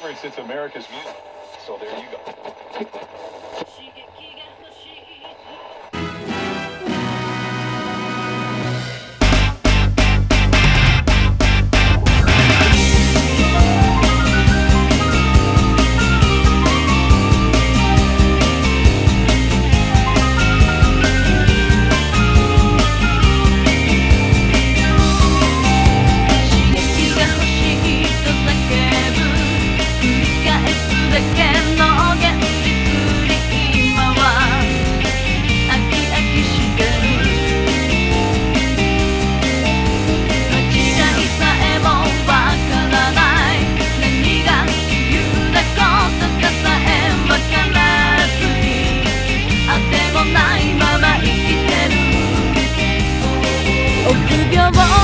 For instance, America's music. So there you go. your own